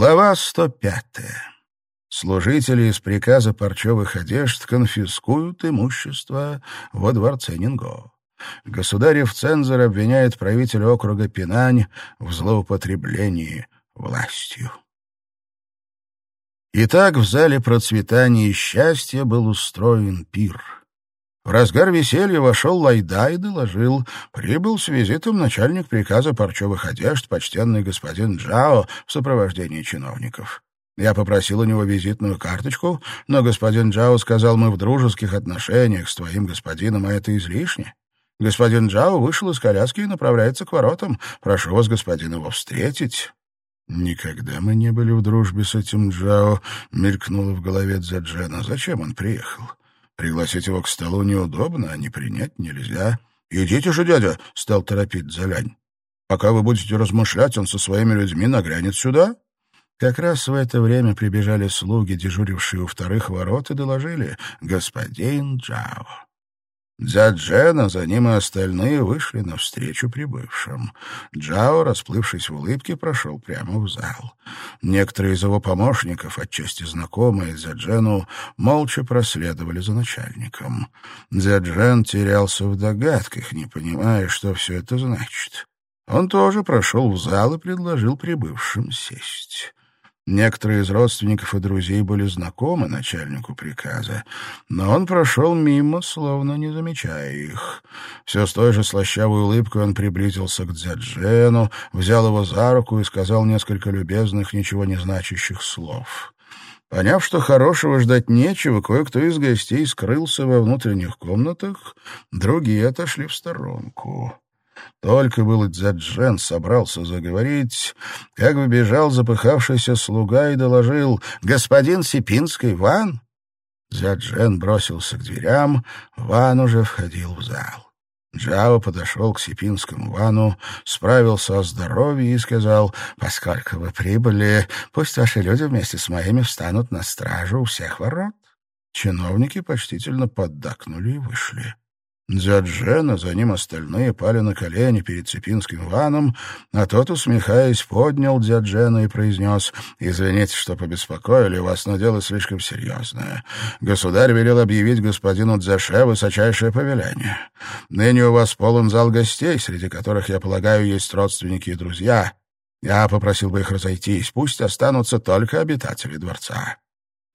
Глава 105. Служители из приказа парчевых одежд конфискуют имущество во дворце Нинго. Государев цензор обвиняет правителя округа Пинань в злоупотреблении властью. Итак, в зале процветания и счастья был устроен пир — в разгар веселья вошел Лайда и доложил. Прибыл с визитом начальник приказа парчевых одежд, почтенный господин Джао в сопровождении чиновников. Я попросил у него визитную карточку, но господин Джао сказал, мы в дружеских отношениях с твоим господином, а это излишне. Господин Джао вышел из коляски и направляется к воротам. Прошу вас, господин, его встретить. «Никогда мы не были в дружбе с этим Джао», — мелькнуло в голове Дзаджена. «Зачем он приехал? Пригласить его к столу неудобно, а не принять нельзя. «Идите же, дядя!» — стал торопить Залянь. «Пока вы будете размышлять, он со своими людьми нагрянет сюда». Как раз в это время прибежали слуги, дежурившие у вторых ворот, и доложили «Господин Джао». Дзяджена, за ним и остальные вышли навстречу прибывшим. Джао, расплывшись в улыбке, прошел прямо в зал. Некоторые из его помощников, отчасти знакомые Дзяджену, молча проследовали за начальником. Дзяджен терялся в догадках, не понимая, что все это значит. Он тоже прошел в зал и предложил прибывшим сесть. Некоторые из родственников и друзей были знакомы начальнику приказа, но он прошел мимо, словно не замечая их. Все с той же слащавой улыбкой он приблизился к Дзяджену, взял его за руку и сказал несколько любезных, ничего не значащих слов. Поняв, что хорошего ждать нечего, кое-кто из гостей скрылся во внутренних комнатах, другие отошли в сторонку. Только был Дзяджен собрался заговорить, как выбежал запыхавшийся слуга и доложил «Господин Сипинский, Ван!» Дзяджен бросился к дверям, Ван уже входил в зал. Джао подошел к Сипинскому Вану, справился о здоровье и сказал, «Поскольку вы прибыли, пусть ваши люди вместе с моими встанут на стражу у всех ворот». Чиновники почтительно поддакнули и вышли. Дзяджена, за ним остальные пали на колени перед Цепинским ваном, а тот, усмехаясь, поднял Дзяджена и произнес, «Извините, что побеспокоили вас, но дело слишком серьезное. Государь велел объявить господину Дзяше высочайшее повеление. Ныне у вас полон зал гостей, среди которых, я полагаю, есть родственники и друзья. Я попросил бы их разойтись, пусть останутся только обитатели дворца».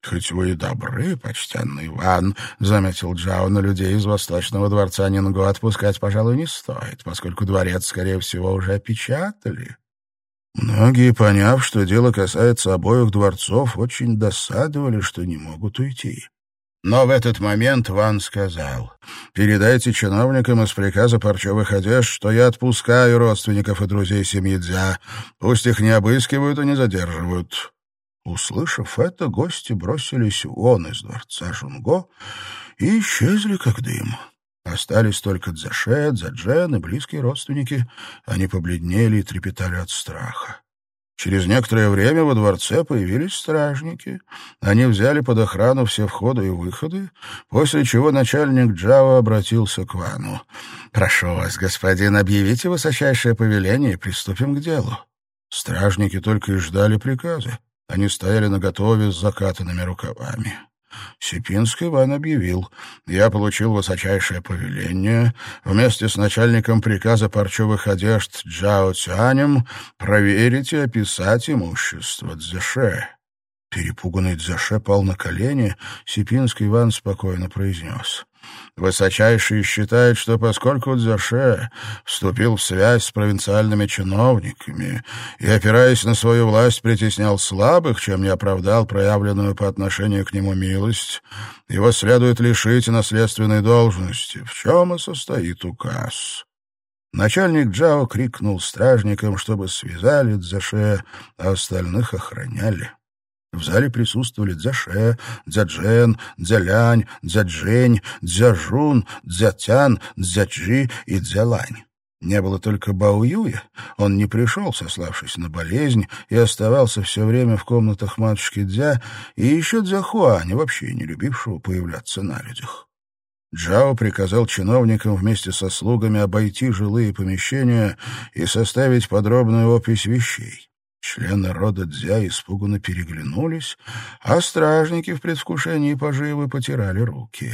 «Хоть вы и добры, почтенный Иван», — заметил Джао, «но людей из Восточного дворца Нинго отпускать, пожалуй, не стоит, поскольку дворец, скорее всего, уже опечатали». Многие, поняв, что дело касается обоих дворцов, очень досадовали, что не могут уйти. Но в этот момент Ван сказал, «Передайте чиновникам из приказа парчевых одежд, что я отпускаю родственников и друзей семьи Дзя. Пусть их не обыскивают и не задерживают. Услышав это, гости бросились вон из дворца Жунго и исчезли, как дым. Остались только Дзаше, Дзаджен и близкие родственники. Они побледнели и трепетали от страха. Через некоторое время во дворце появились стражники. Они взяли под охрану все входы и выходы, после чего начальник Джао обратился к Вану. «Прошу вас, господин, объявите высочайшее повеление и приступим к делу». Стражники только и ждали приказа. Они стояли наготове с закатанными рукавами. Сипинский Иван объявил, я получил высочайшее повеление вместе с начальником приказа парчевых одежд Джао Цюанем проверить и описать имущество Дзеше. Перепуганный Дзеше пал на колени, Сипинский Иван спокойно произнес. Высочайший считает, что поскольку Дзяше вступил в связь с провинциальными чиновниками и, опираясь на свою власть, притеснял слабых, чем не оправдал проявленную по отношению к нему милость, его следует лишить наследственной должности, в чем и состоит указ. Начальник Джао крикнул стражникам, чтобы связали Дзяше, а остальных охраняли. В зале присутствовали Дзяше, Дзяджен, Дзялянь, Дзяджень, Дзяжун, Дзятян, Дзяджи и Дзялань. Не было только Баоюя, он не пришел, сославшись на болезнь, и оставался все время в комнатах матушки Дзя, и еще Дзяхуани, вообще не любившего появляться на людях. Джао приказал чиновникам вместе со слугами обойти жилые помещения и составить подробную опись вещей. Члены рода Дзя испуганно переглянулись, а стражники в предвкушении поживы потирали руки.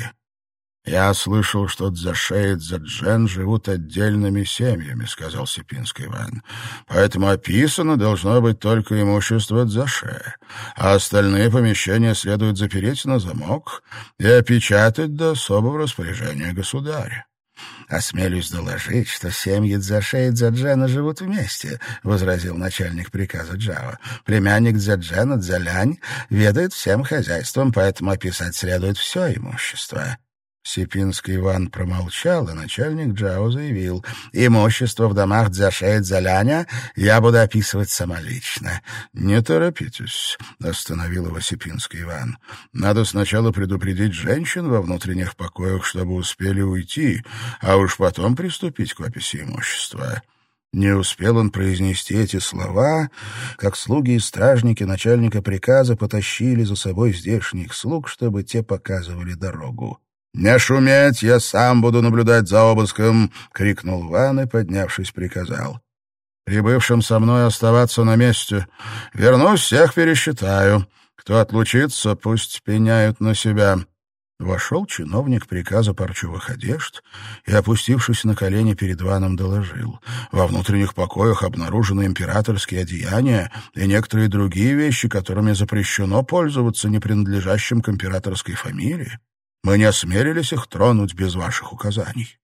«Я слышал, что Дзаше и Дзаджен живут отдельными семьями», — сказал Сипинский Иван. «Поэтому описано должно быть только имущество Дзаше, а остальные помещения следует запереть на замок и опечатать до особого распоряжения государя». «Осмелюсь доложить, что семьи Дзаше и Дзаджена живут вместе», — возразил начальник приказа Джао. «Племянник Дзаджена, Дзялянь, ведает всем хозяйством, поэтому описать следует все имущество». Сипинский Иван промолчал, а начальник Джао заявил, «Имущество в домах Дзяше и Дзяляня я буду описывать самолично». «Не торопитесь», — остановил его Сипинский Иван. «Надо сначала предупредить женщин во внутренних покоях, чтобы успели уйти, а уж потом приступить к описи имущества». Не успел он произнести эти слова, как слуги и стражники начальника приказа потащили за собой здешних слуг, чтобы те показывали дорогу. «Не шуметь, я сам буду наблюдать за обыском!» — крикнул Ван и, поднявшись, приказал. «Прибывшим со мной оставаться на месте. Вернусь, всех пересчитаю. Кто отлучится, пусть пеняют на себя». Вошел чиновник приказа парчевых одежд и, опустившись на колени перед Ваном, доложил. Во внутренних покоях обнаружены императорские одеяния и некоторые другие вещи, которыми запрещено пользоваться не принадлежащим к императорской фамилии. Мы не осмелились их тронуть без ваших указаний.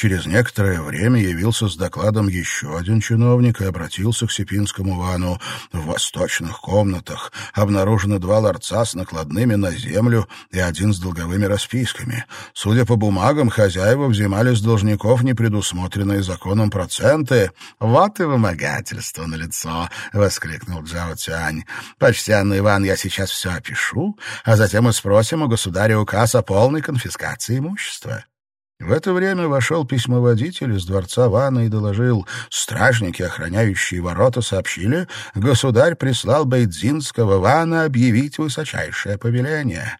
Через некоторое время явился с докладом еще один чиновник и обратился к Сипинскому вану. В восточных комнатах обнаружены два ларца с накладными на землю и один с долговыми расписками. Судя по бумагам, хозяева взимали с должников непредусмотренные законом проценты. «Вот и вымогательство на лицо, воскликнул Джао Цюань. «Почтенный Иван, я сейчас все опишу, а затем мы спросим у государя указ о полной конфискации имущества». В это время вошел письмоводитель из дворца Вана и доложил. Стражники, охраняющие ворота, сообщили, государь прислал Бейдзинского Вана объявить высочайшее повеление.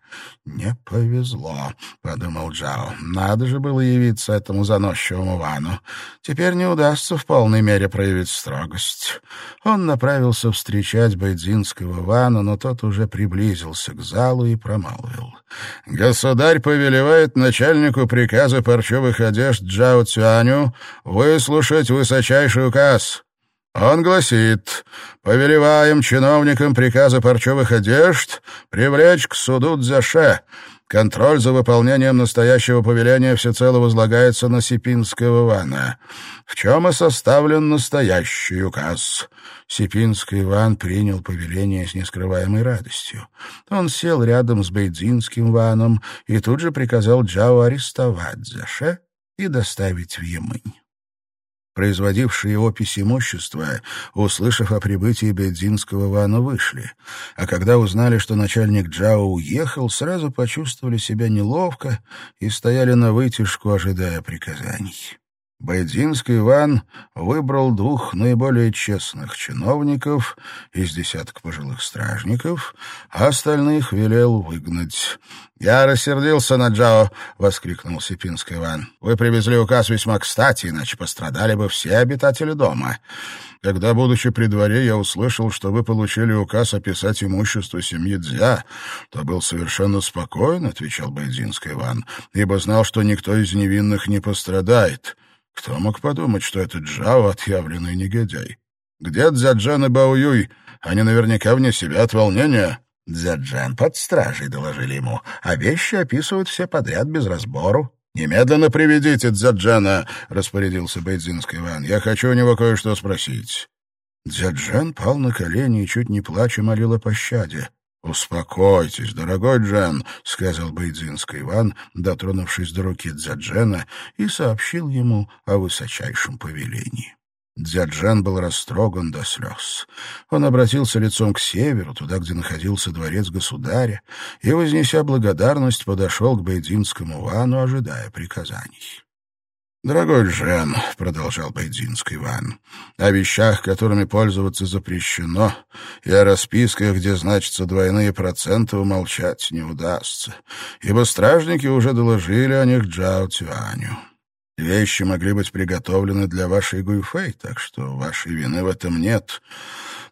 «Не повезло», — подумал Джао. «Надо же было явиться этому заносчивому Вану. Теперь не удастся в полной мере проявить строгость». Он направился встречать Бейдзинского Вана, но тот уже приблизился к залу и промолвил. «Государь повелевает начальнику приказа парчевых одежд Джао Цюаню выслушать высочайший указ. Он гласит, повелеваем чиновникам приказа парчевых одежд привлечь к суду Дзяше. Контроль за выполнением настоящего повеления всецело возлагается на Сипинского Ивана, в чем и составлен настоящий указ. Сипинский Иван принял повеление с нескрываемой радостью. Он сел рядом с Бейдзинским Иваном и тут же приказал Джао арестовать Заше и доставить в Ямынь. Производившие опись имущества, услышав о прибытии Бедзинского вана, вышли. А когда узнали, что начальник Джао уехал, сразу почувствовали себя неловко и стояли на вытяжку, ожидая приказаний. Байдзинский Иван выбрал двух наиболее честных чиновников из десяток пожилых стражников, а остальных велел выгнать. «Я рассердился на Джао!» — воскликнул Сипинский Иван. «Вы привезли указ весьма кстати, иначе пострадали бы все обитатели дома. Когда, будучи при дворе, я услышал, что вы получили указ описать имущество семьи Дзя, то был совершенно спокоен, — отвечал Байдзинский Иван, — ибо знал, что никто из невинных не пострадает». Кто мог подумать, что это Джао — отъявленный негодяй? Где Дзяджан и Баоюй? Они наверняка вне себя от волнения. Дзяджан под стражей, доложили ему, а вещи описывают все подряд без разбору. «Немедленно приведите Дзяджана», — распорядился Бейдзинский Иван. «Я хочу у него кое-что спросить». Дзяджан пал на колени и, чуть не плача, молил о пощаде. «Успокойтесь, дорогой Джен», — сказал Байдзинский Иван, дотронувшись до руки Дзяджена, и сообщил ему о высочайшем повелении. Дзяджан был растроган до слез. Он обратился лицом к северу, туда, где находился дворец государя, и, вознеся благодарность, подошел к Байдзинскому Ивану, ожидая приказаний. «Дорогой Жен», — продолжал Байдзинский Иван, — «о вещах, которыми пользоваться запрещено, и о расписках, где значатся двойные проценты, умолчать не удастся, ибо стражники уже доложили о них Джао Цюаню. Вещи могли быть приготовлены для вашей Гуйфэй, так что вашей вины в этом нет.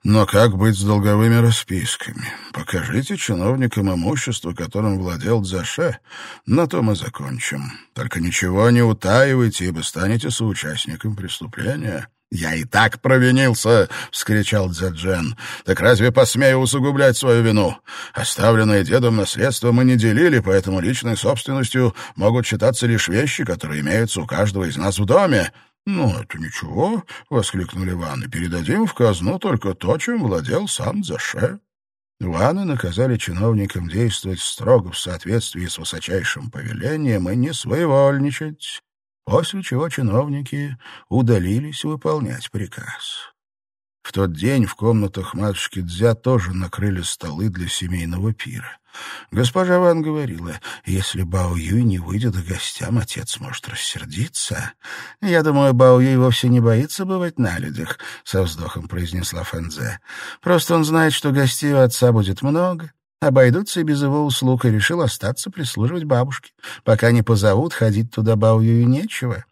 Но как быть с долговыми расписками? Покажите чиновникам имущество, которым владел Дзаше. На то мы закончим. Только ничего не утаивайте, ибо станете соучастником преступления». «Я и так провинился!» — вскричал Дзяджен. «Так разве посмею усугублять свою вину? Оставленное дедом наследство мы не делили, поэтому личной собственностью могут считаться лишь вещи, которые имеются у каждого из нас в доме. «Ну, это ничего», — воскликнули Ванны. «Передадим в казну только то, чем владел сам Заше». Ванны наказали чиновникам действовать строго в соответствии с высочайшим повелением и не своевольничать, после чего чиновники удалились выполнять приказ. В тот день в комнатах матушки Дзя тоже накрыли столы для семейного пира. Госпожа Ван говорила, если Бао Юй не выйдет к гостям, отец может рассердиться. Я думаю, Бао Юй вовсе не боится бывать на людях, — со вздохом произнесла Фэнзе. Просто он знает, что гостей у отца будет много, обойдутся и без его услуг, и решил остаться прислуживать бабушке. Пока не позовут, ходить туда Бао Юю нечего.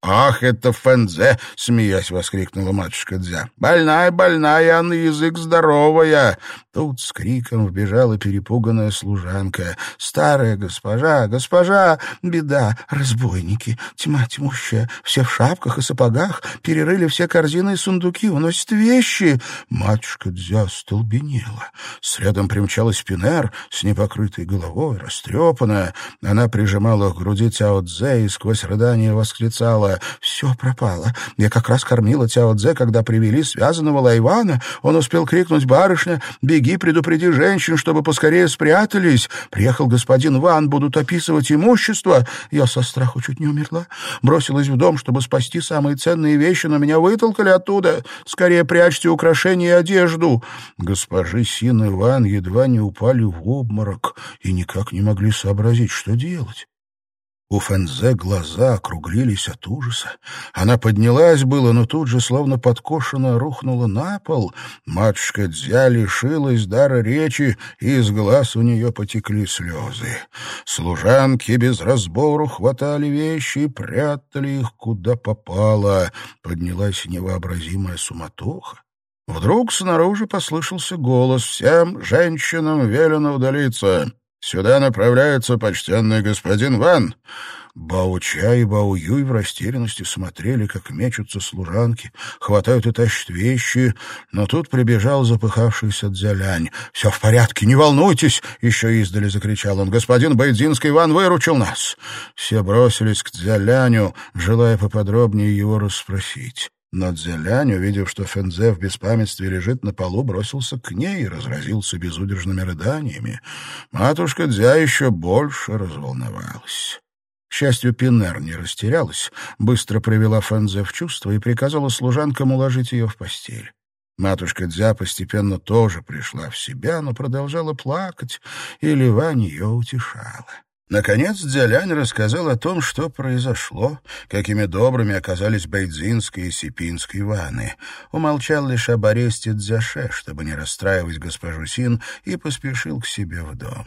«Ах, это Фэнзе!» — смеясь воскликнула матушка Дзя. «Больная, больная, а на язык здоровая!» Тут с криком вбежала перепуганная служанка. «Старая госпожа, госпожа! Беда! Разбойники! Тьма тьмущая! Все в шапках и сапогах! Перерыли все корзины и сундуки! Уносят вещи!» Матушка Дзя столбенела. Следом примчалась Пинер с непокрытой головой, растрепанная. Она прижимала к груди Тяо Дзе и сквозь рыдание восклицала пропало, все пропало. Я как раз кормила Тяо Цзэ, когда привели связанного Лайвана. Он успел крикнуть «Барышня, беги, предупреди женщин, чтобы поскорее спрятались». Приехал господин Ван, будут описывать имущество. Я со страху чуть не умерла. Бросилась в дом, чтобы спасти самые ценные вещи, но меня вытолкали оттуда. Скорее прячьте украшения и одежду. Госпожи Син и Ван едва не упали в обморок и никак не могли сообразить, что делать. У Фэнзе глаза округлились от ужаса. Она поднялась было, но тут же, словно подкошенно, рухнула на пол. Матушка Дзя лишилась дара речи, и из глаз у нее потекли слезы. Служанки без разбору хватали вещи и прятали их куда попало. Поднялась невообразимая суматоха. Вдруг снаружи послышался голос «Всем женщинам велено удалиться!» Сюда направляется почтенный господин Ван. Бауча и Бау Юй в растерянности смотрели, как мечутся служанки, хватают и тащат вещи, но тут прибежал запыхавшийся Дзялянь. «Все в порядке, не волнуйтесь!» — еще издали закричал он. «Господин Байдзинский Иван выручил нас!» Все бросились к Дзяляню, желая поподробнее его расспросить. Но Дзялянь, увидев, что Фэнзе в беспамятстве лежит на полу, бросился к ней и разразился безудержными рыданиями. Матушка Дзя еще больше разволновалась. К счастью, Пинер не растерялась, быстро привела Фэнзе в чувство и приказала служанкам уложить ее в постель. Матушка Дзя постепенно тоже пришла в себя, но продолжала плакать, и Ливань ее утешала. Наконец Дзялянь рассказал о том, что произошло, какими добрыми оказались Бейдзинские и Сипинские ваны. Умолчал лишь об аресте Дзяше, чтобы не расстраивать госпожу Син, и поспешил к себе в дом.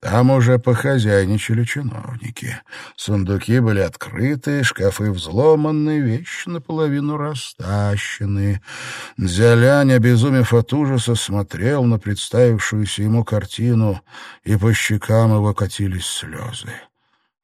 Там уже похозяйничали чиновники. Сундуки были открыты, шкафы взломаны, вещи наполовину растащены. Дзялянь, обезумев от ужаса, смотрел на представившуюся ему картину, и по щекам его катились слезы.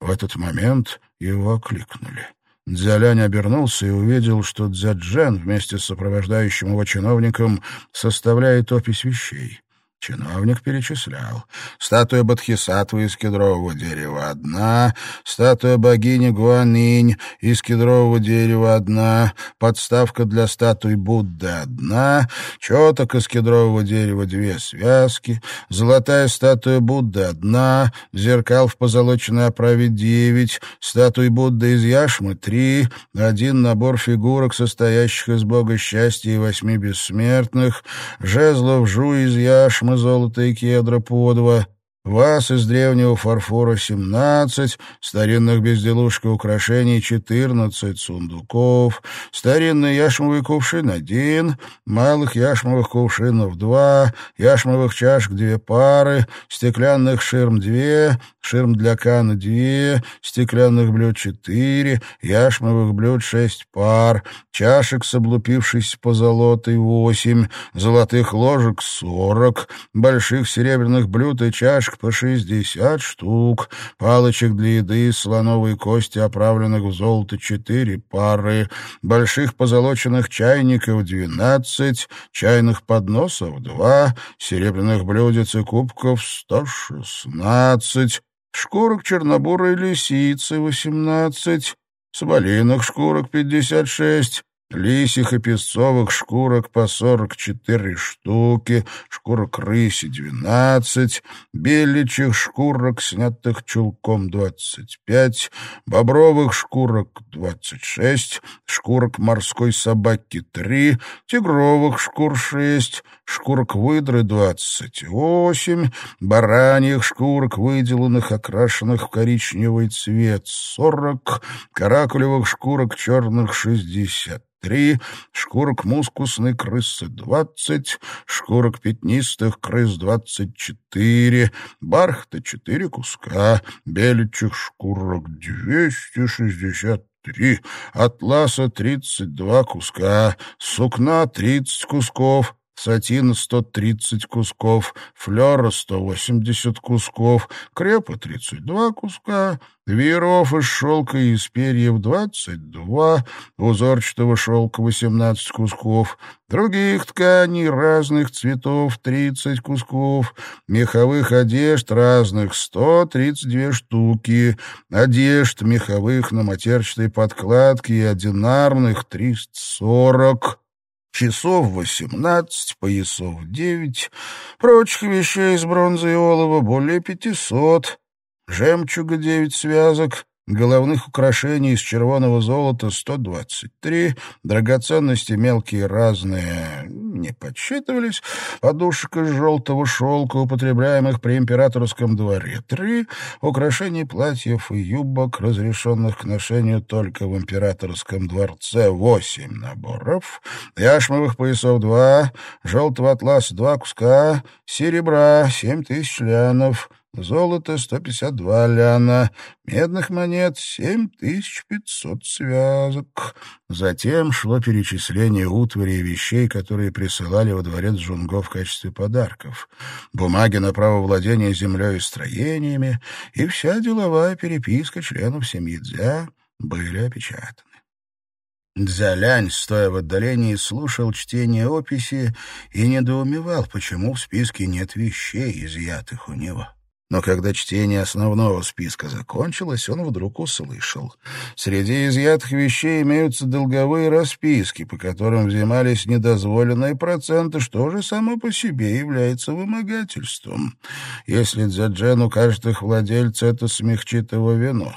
В этот момент его окликнули. Дзялянь обернулся и увидел, что Дзяджен вместе с сопровождающим его чиновником составляет опись вещей. Чиновник перечислял. Статуя Бодхисаттвы из кедрового дерева — одна, статуя богини Гуанинь из кедрового дерева — одна, подставка для статуи Будды — одна, четок из кедрового дерева — две связки, золотая статуя Будды — одна, зеркал в позолоченной оправе — девять, статуи Будды из яшмы — три, один набор фигурок, состоящих из бога счастья и восьми бессмертных, жезлов жу из яшмы, золото и кедра по два. Ваз из древнего фарфора — 17, старинных безделушек и украшений — 14, сундуков, старинный яшмовый кувшин — 1, малых яшмовых кувшинов — 2, яшмовых чашек — 2 пары, стеклянных ширм — 2, ширм для кана — 2, стеклянных блюд — 4, яшмовых блюд — 6 пар, чашек с облупившейся позолотой — 8, золотых ложек — 40, больших серебряных блюд и чашек палочек по шестьдесят штук, палочек для еды из слоновой кости, оправленных в золото четыре пары, больших позолоченных чайников двенадцать, чайных подносов два, серебряных блюдец и кубков сто шестнадцать, шкурок чернобурой лисицы восемнадцать, соболиных шкурок пятьдесят шесть, Лисих и песцовых шкурок по сорок четыре штуки, шкурок рыси двенадцать, беличьих шкурок, снятых чулком, двадцать пять, бобровых шкурок двадцать шесть, шкурок морской собаки три, тигровых шкур шесть, шкурок выдры двадцать восемь, бараньих шкурок, выделанных, окрашенных в коричневый цвет сорок, каракулевых шкурок черных шестьдесят три, шкурок мускусной крысы двадцать, шкурок пятнистых крыс двадцать четыре, бархта четыре куска, беличьих шкурок двести шестьдесят три, атласа тридцать два куска, сукна тридцать кусков, сатина 130 кусков, флера 180 кусков, крепа 32 куска, вееров из шелка и из перьев 22, узорчатого шелка 18 кусков, других тканей разных цветов 30 кусков, меховых одежд разных 132 штуки, одежд меховых на матерчатой подкладке и одинарных 340 часов восемнадцать, поясов девять, прочих вещей из бронзы и олова более пятисот, жемчуга девять связок, головных украшений из червоного золота 123, драгоценности мелкие разные не подсчитывались, подушек из желтого шелка, употребляемых при императорском дворе, три, украшений платьев и юбок, разрешенных к ношению только в императорском дворце, восемь наборов, яшмовых поясов два, желтого атласа два куска, серебра семь тысяч лянов, Золото — 152 ляна, медных монет — 7500 связок. Затем шло перечисление утвари и вещей, которые присылали во дворец Джунго в качестве подарков. Бумаги на право владения землей и строениями и вся деловая переписка членов семьи Дзя были опечатаны. Дзялянь, стоя в отдалении, слушал чтение описи и недоумевал, почему в списке нет вещей, изъятых у него. Но когда чтение основного списка закончилось, он вдруг услышал. Среди изъятых вещей имеются долговые расписки, по которым взимались недозволенные проценты, что же само по себе является вымогательством. Если Дзяджен укажет их владельца, это смягчит его вину.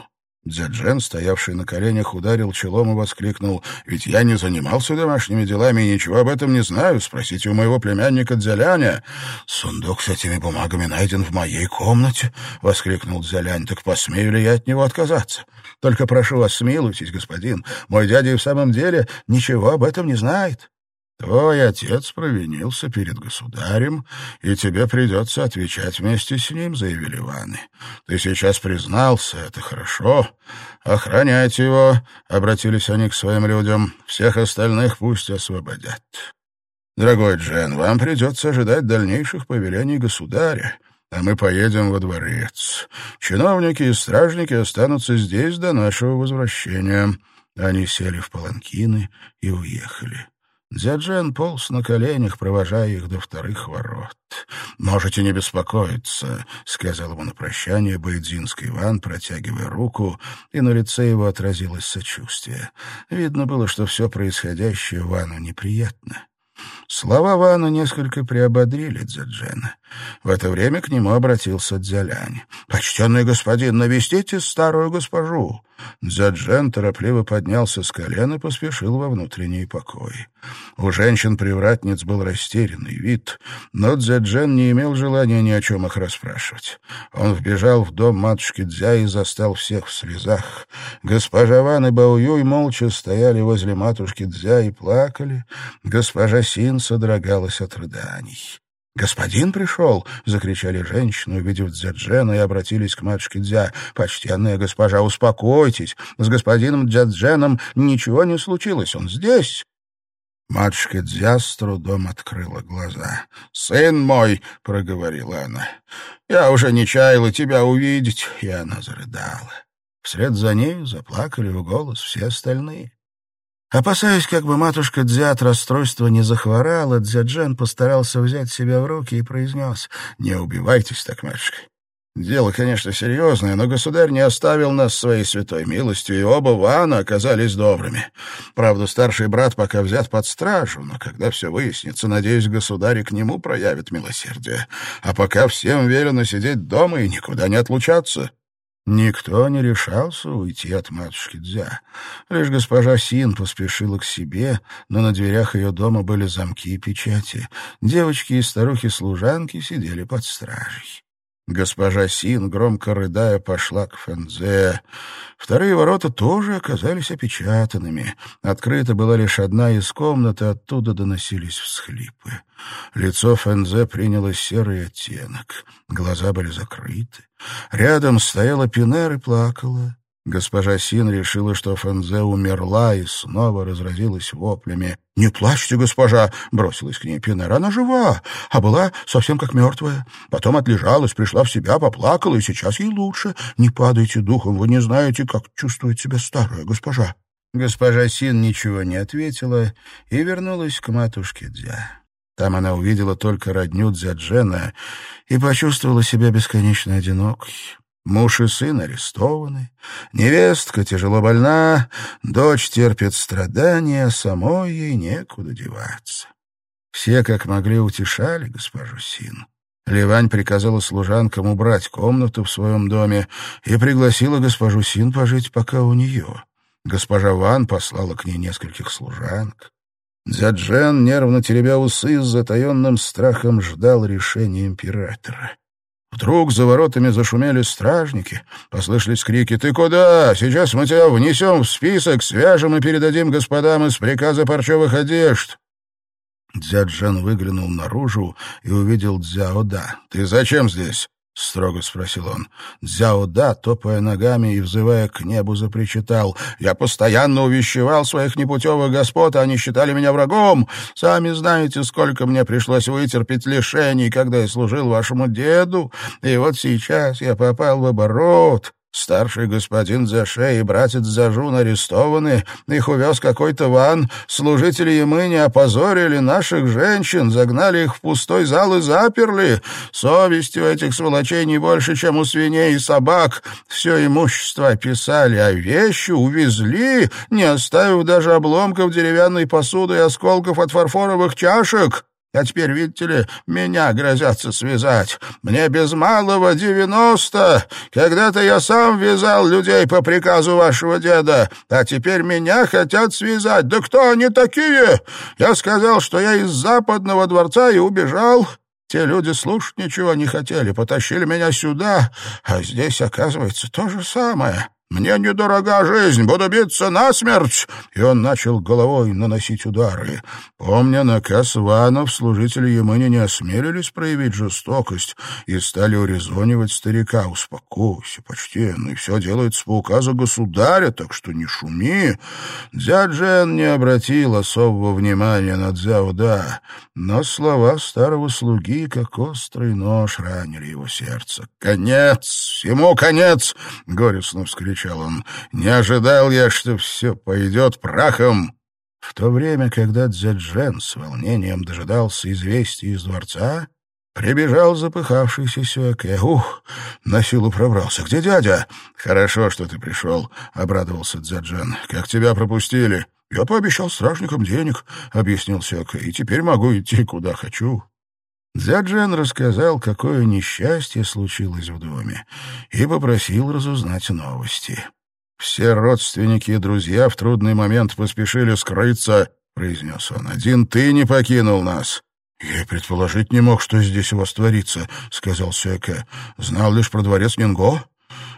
Дзяджен, стоявший на коленях, ударил челом и воскликнул. «Ведь я не занимался домашними делами и ничего об этом не знаю. Спросите у моего племянника Дзяляня». «Сундук с этими бумагами найден в моей комнате», — воскликнул Дзялянь. «Так посмею ли я от него отказаться? Только прошу вас, смилуйтесь, господин. Мой дядя и в самом деле ничего об этом не знает». Твой отец провинился перед государем, и тебе придется отвечать вместе с ним, — заявили Иваны. Ты сейчас признался, это хорошо. Охранять его, — обратились они к своим людям, — всех остальных пусть освободят. Дорогой Джен, вам придется ожидать дальнейших повелений государя, а мы поедем во дворец. Чиновники и стражники останутся здесь до нашего возвращения. Они сели в паланкины и уехали. Дзяджен полз на коленях, провожая их до вторых ворот. «Можете не беспокоиться», — сказал ему на прощание Байдзинский Иван, протягивая руку, и на лице его отразилось сочувствие. Видно было, что все происходящее Ивану неприятно. Слова Вана несколько приободрили Дзяджена. В это время к нему обратился Дзялянь. «Почтенный господин, навестите старую госпожу!» Дзяджен торопливо поднялся с колен и поспешил во внутренний покой. У женщин-привратниц был растерянный вид, но Дзяджен не имел желания ни о чем их расспрашивать. Он вбежал в дом матушки Дзя и застал всех в слезах. Госпожа Ван и Баоюй молча стояли возле матушки Дзя и плакали. Госпожа Син содрогалась от рыданий. «Господин пришел!» — закричали женщины, увидев Дзяджена, и обратились к матушке Дзя. «Почтенная госпожа, успокойтесь! С господином Дзядженом ничего не случилось, он здесь!» Матушка Дзя с трудом открыла глаза. «Сын мой!» — проговорила она. «Я уже не чаяла тебя увидеть!» И она зарыдала. Вслед за ней заплакали в голос все остальные. Опасаясь, как бы матушка Дзя от расстройства не захворала, Дзяджен постарался взять себя в руки и произнес «Не убивайтесь так, матушка. Дело, конечно, серьезное, но государь не оставил нас своей святой милостью, и оба Вана оказались добрыми. Правда, старший брат пока взят под стражу, но когда все выяснится, надеюсь, государь к нему проявит милосердие. А пока всем велено сидеть дома и никуда не отлучаться». Никто не решался уйти от матушки Дзя. Лишь госпожа Син поспешила к себе, но на дверях ее дома были замки и печати. Девочки и старухи-служанки сидели под стражей. Госпожа Син, громко рыдая, пошла к Фэнзе. Вторые ворота тоже оказались опечатанными. Открыта была лишь одна из комнат, и оттуда доносились всхлипы. Лицо Фэнзе приняло серый оттенок. Глаза были закрыты. Рядом стояла Пинер и плакала. Госпожа Син решила, что Фэнзе умерла и снова разразилась воплями. «Не плачьте, госпожа!» — бросилась к ней Пинер. «Она жива, а была совсем как мертвая. Потом отлежалась, пришла в себя, поплакала, и сейчас ей лучше. Не падайте духом, вы не знаете, как чувствует себя старая госпожа». Госпожа Син ничего не ответила и вернулась к матушке Дзя. Там она увидела только родню Дзяджена и почувствовала себя бесконечно одинокой. Муж и сын арестованы, невестка тяжело больна, дочь терпит страдания, самой ей некуда деваться. Все, как могли, утешали госпожу Син. Ливань приказала служанкам убрать комнату в своем доме и пригласила госпожу Син пожить пока у нее. Госпожа Ван послала к ней нескольких служанок. Дзяджен, нервно теребя усы, с затаенным страхом ждал решения императора. Вдруг за воротами зашумели стражники, послышались крики «Ты куда? Сейчас мы тебя внесем в список, свяжем и передадим господам из приказа парчевых одежд». Дзяджан выглянул наружу и увидел Дзяода. «Ты зачем здесь?» — строго спросил он. Дзяо Да, топая ногами и взывая к небу, запричитал. «Я постоянно увещевал своих непутевых господ, они считали меня врагом. Сами знаете, сколько мне пришлось вытерпеть лишений, когда я служил вашему деду. И вот сейчас я попал в оборот. Старший господин Заше и братец Зажун арестованы, их увез какой-то ван. Служители Ямыни опозорили наших женщин, загнали их в пустой зал и заперли. Совести у этих сволочей не больше, чем у свиней и собак. Все имущество описали, а вещи увезли, не оставив даже обломков деревянной посуды и осколков от фарфоровых чашек. А теперь, видите ли, меня грозятся связать. Мне без малого девяносто. Когда-то я сам вязал людей по приказу вашего деда, а теперь меня хотят связать. Да кто они такие? Я сказал, что я из западного дворца и убежал. Те люди слушать ничего не хотели, потащили меня сюда, а здесь, оказывается, то же самое. Мне недорога жизнь, буду биться насмерть!» И он начал головой наносить удары. Помня наказ Ванов, служители Ямыни не осмелились проявить жестокость и стали урезонивать старика. «Успокойся, почтенный, все делается по указу государя, так что не шуми!» Дзяджен не обратил особого внимания на Дзяуда, но слова старого слуги, как острый нож, ранили его сердце. «Конец! Всему конец!» — горестно вскричал закричал он. «Не ожидал я, что все пойдет прахом!» В то время, когда Дзяджен с волнением дожидался известий из дворца, прибежал запыхавшийся Сюэке. «Ух!» — на силу пробрался. «Где дядя?» «Хорошо, что ты пришел», — обрадовался Дзяджен. «Как тебя пропустили?» «Я пообещал стражникам денег», — объяснил Сёка, «и теперь могу идти куда хочу». Дзяджен рассказал, какое несчастье случилось в доме, и попросил разузнать новости. «Все родственники и друзья в трудный момент поспешили скрыться», — произнес он. «Один ты не покинул нас». «Я предположить не мог, что здесь у вас творится», — сказал Сюэке. «Знал лишь про дворец Нинго».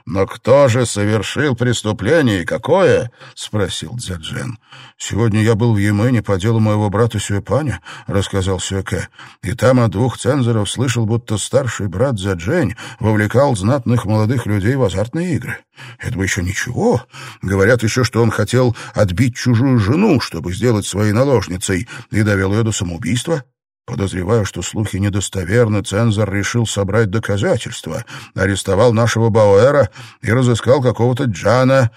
«Но кто же совершил преступление и какое?» — спросил Дзяджен. «Сегодня я был в Емыне по делу моего брата Сюэпаня», — рассказал Сюэке. «И там от двух цензоров слышал, будто старший брат Дзяджень вовлекал знатных молодых людей в азартные игры. Это бы еще ничего. Говорят еще, что он хотел отбить чужую жену, чтобы сделать своей наложницей, и довел ее до самоубийства». Подозреваю, что слухи недостоверны, цензор решил собрать доказательства, арестовал нашего Бауэра и разыскал какого-то Джана.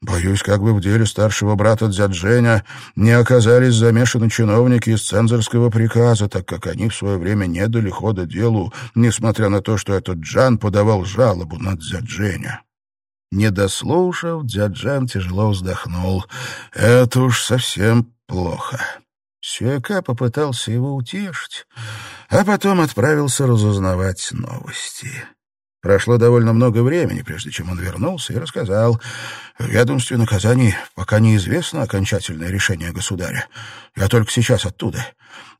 Боюсь, как бы в деле старшего брата Дзядженя не оказались замешаны чиновники из цензорского приказа, так как они в свое время не дали хода делу, несмотря на то, что этот Джан подавал жалобу на Дзядженя. Не дослушав, Дзяджен тяжело вздохнул. «Это уж совсем плохо». Сюэка попытался его утешить, а потом отправился разузнавать новости. Прошло довольно много времени, прежде чем он вернулся и рассказал. В ведомстве наказаний пока неизвестно окончательное решение государя. Я только сейчас оттуда.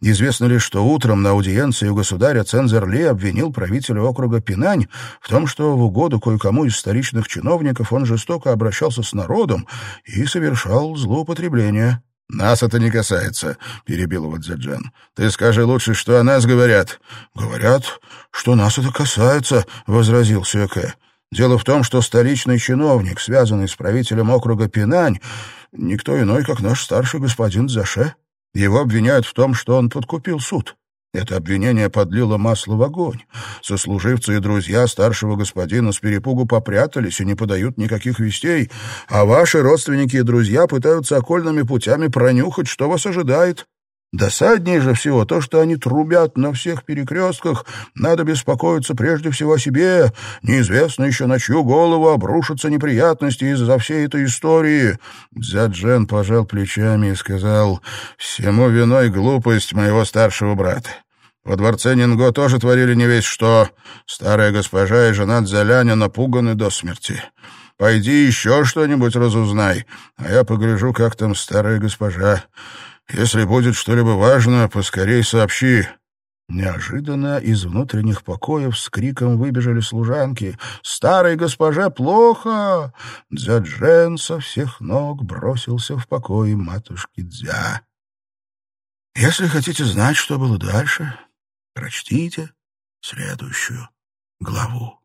Известно лишь, что утром на аудиенции у государя цензор Ли обвинил правителя округа Пинань в том, что в угоду кое-кому из столичных чиновников он жестоко обращался с народом и совершал злоупотребление. «Нас это не касается», — перебил его Дзяджан. «Ты скажи лучше, что о нас говорят». «Говорят, что нас это касается», — возразил Сюэке. «Дело в том, что столичный чиновник, связанный с правителем округа Пинань, никто иной, как наш старший господин Заше. Его обвиняют в том, что он подкупил суд. Это обвинение подлило масло в огонь. Сослуживцы и друзья старшего господина с перепугу попрятались и не подают никаких вестей, а ваши родственники и друзья пытаются окольными путями пронюхать, что вас ожидает. Досаднее же всего то, что они трубят на всех перекрестках. Надо беспокоиться прежде всего о себе. Неизвестно еще, на чью голову обрушатся неприятности из-за всей этой истории. Дзяджен пожал плечами и сказал, «Всему виной глупость моего старшего брата. Во дворце Нинго тоже творили не весь что. Старая госпожа и жена Дзяляня напуганы до смерти. Пойди еще что-нибудь разузнай, а я погляжу, как там старая госпожа». Если будет что-либо важное, поскорей сообщи». Неожиданно из внутренних покоев с криком выбежали служанки. «Старой госпоже плохо!» Дзяджен со всех ног бросился в покой матушки Дзя. Если хотите знать, что было дальше, прочтите следующую главу.